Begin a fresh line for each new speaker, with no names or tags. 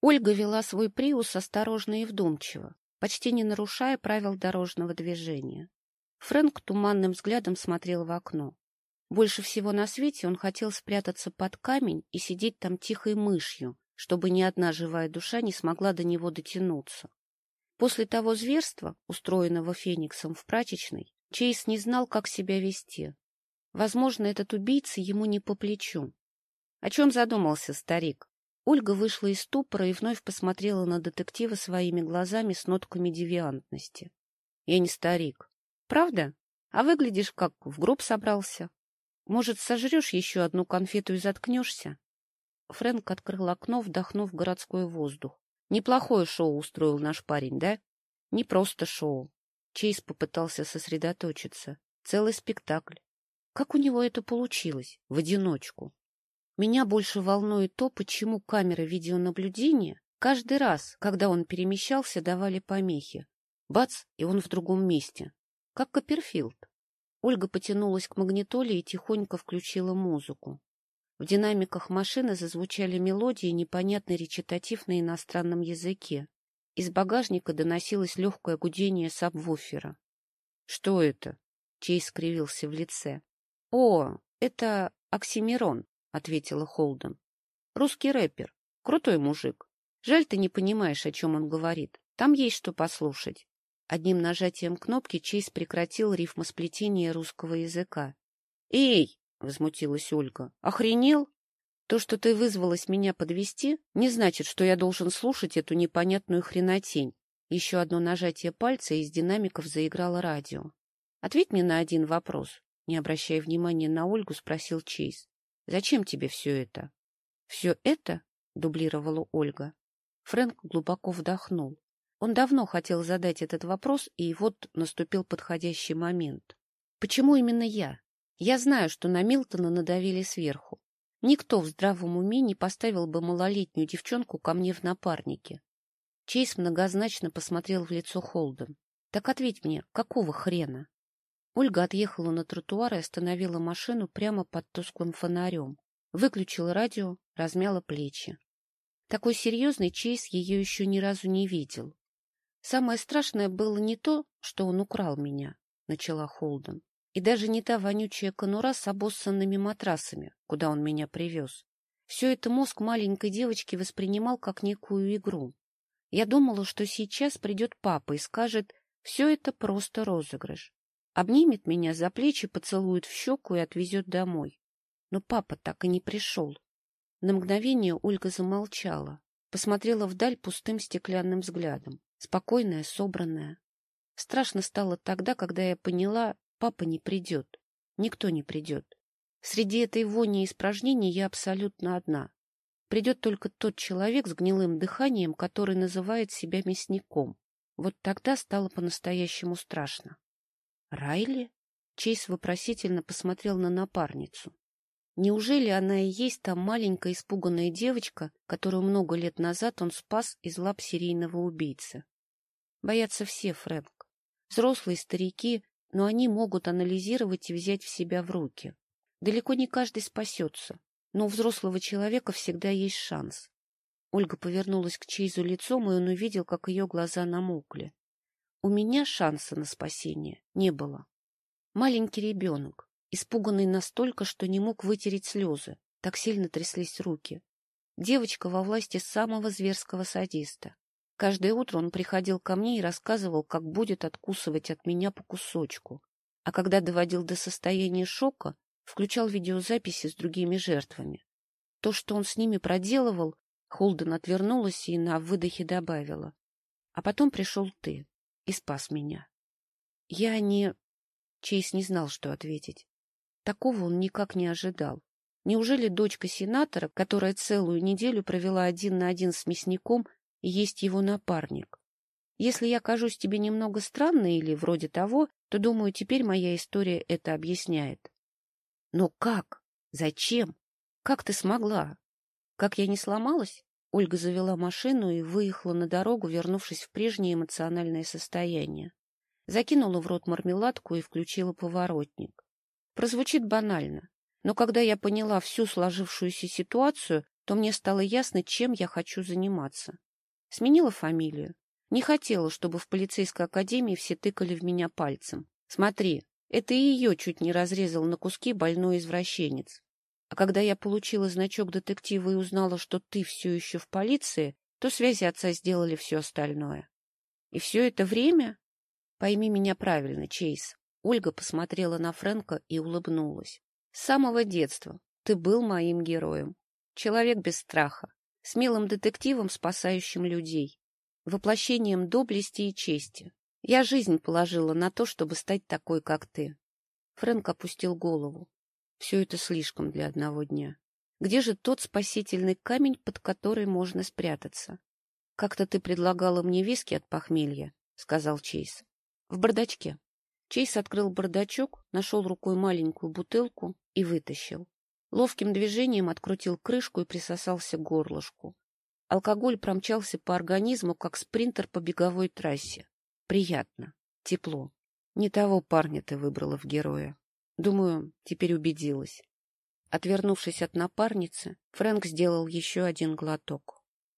Ольга вела свой приус осторожно и вдумчиво, почти не нарушая правил дорожного движения. Фрэнк туманным взглядом смотрел в окно. Больше всего на свете он хотел спрятаться под камень и сидеть там тихой мышью, чтобы ни одна живая душа не смогла до него дотянуться. После того зверства, устроенного Фениксом в прачечной, Чейз не знал, как себя вести. Возможно, этот убийца ему не по плечу. О чем задумался старик? Ольга вышла из ступора и вновь посмотрела на детектива своими глазами с нотками девиантности. — Я не старик. — Правда? А выглядишь, как в гроб собрался. Может, сожрешь еще одну конфету и заткнешься? Фрэнк открыл окно, вдохнув городской воздух. Неплохое шоу устроил наш парень, да? Не просто шоу. Чейз попытался сосредоточиться. Целый спектакль. Как у него это получилось? В одиночку. Меня больше волнует то, почему камеры видеонаблюдения каждый раз, когда он перемещался, давали помехи. Бац, и он в другом месте. Как Копперфилд. Ольга потянулась к магнитоле и тихонько включила музыку. В динамиках машины зазвучали мелодии, непонятный речитатив на иностранном языке. Из багажника доносилось легкое гудение сабвуфера. — Что это? — Чей скривился в лице. — О, это Оксимирон, — ответила Холден. — Русский рэпер. Крутой мужик. Жаль, ты не понимаешь, о чем он говорит. Там есть что послушать. Одним нажатием кнопки Чейз прекратил рифмосплетение русского языка. «Эй!» — возмутилась Ольга. «Охренел? То, что ты вызвалась меня подвести, не значит, что я должен слушать эту непонятную хренотень». Еще одно нажатие пальца, из динамиков заиграло радио. «Ответь мне на один вопрос», — не обращая внимания на Ольгу, спросил Чейз. «Зачем тебе все это?» «Все это?» — дублировала Ольга. Фрэнк глубоко вдохнул. Он давно хотел задать этот вопрос, и вот наступил подходящий момент. Почему именно я? Я знаю, что на Милтона надавили сверху. Никто в здравом уме не поставил бы малолетнюю девчонку ко мне в напарнике. Чейз многозначно посмотрел в лицо Холден. Так ответь мне, какого хрена? Ольга отъехала на тротуар и остановила машину прямо под тусклым фонарем. Выключила радио, размяла плечи. Такой серьезный Чейз ее еще ни разу не видел. Самое страшное было не то, что он украл меня, — начала Холден, и даже не та вонючая конура с обоссанными матрасами, куда он меня привез. Все это мозг маленькой девочки воспринимал как некую игру. Я думала, что сейчас придет папа и скажет, все это просто розыгрыш. Обнимет меня за плечи, поцелует в щеку и отвезет домой. Но папа так и не пришел. На мгновение Ольга замолчала, посмотрела вдаль пустым стеклянным взглядом спокойная, собранная. Страшно стало тогда, когда я поняла, папа не придет, никто не придет. Среди этой вони испражнений я абсолютно одна. Придет только тот человек с гнилым дыханием, который называет себя мясником. Вот тогда стало по-настоящему страшно. — Райли? Чейз вопросительно посмотрел на напарницу. Неужели она и есть та маленькая испуганная девочка, которую много лет назад он спас из лап серийного убийцы? Боятся все, Фрэнк. Взрослые старики, но они могут анализировать и взять в себя в руки. Далеко не каждый спасется, но у взрослого человека всегда есть шанс. Ольга повернулась к Чейзу лицом, и он увидел, как ее глаза намокли. У меня шанса на спасение не было. Маленький ребенок, испуганный настолько, что не мог вытереть слезы, так сильно тряслись руки. Девочка во власти самого зверского садиста. Каждое утро он приходил ко мне и рассказывал, как будет откусывать от меня по кусочку. А когда доводил до состояния шока, включал видеозаписи с другими жертвами. То, что он с ними проделывал, Холден отвернулась и на выдохе добавила. А потом пришел ты и спас меня. Я не... Чейз не знал, что ответить. Такого он никак не ожидал. Неужели дочка сенатора, которая целую неделю провела один на один с мясником, есть его напарник? Если я кажусь тебе немного странной или вроде того, то, думаю, теперь моя история это объясняет. Но как? Зачем? Как ты смогла? Как я не сломалась? Ольга завела машину и выехала на дорогу, вернувшись в прежнее эмоциональное состояние. Закинула в рот мармеладку и включила поворотник. Прозвучит банально, но когда я поняла всю сложившуюся ситуацию, то мне стало ясно, чем я хочу заниматься. Сменила фамилию. Не хотела, чтобы в полицейской академии все тыкали в меня пальцем. Смотри, это и ее чуть не разрезал на куски больной извращенец. А когда я получила значок детектива и узнала, что ты все еще в полиции, то связи отца сделали все остальное. И все это время? Пойми меня правильно, Чейз. Ольга посмотрела на Фрэнка и улыбнулась. С самого детства ты был моим героем. Человек без страха, смелым детективом, спасающим людей, воплощением доблести и чести. Я жизнь положила на то, чтобы стать такой, как ты. Фрэнк опустил голову. Все это слишком для одного дня. Где же тот спасительный камень, под который можно спрятаться? — Как-то ты предлагала мне виски от похмелья, — сказал Чейз. — В бардачке. Чейз открыл бардачок, нашел рукой маленькую бутылку и вытащил. Ловким движением открутил крышку и присосался к горлышку. Алкоголь промчался по организму, как спринтер по беговой трассе. Приятно, тепло. Не того парня ты выбрала в героя. Думаю, теперь убедилась. Отвернувшись от напарницы, Фрэнк сделал еще один глоток.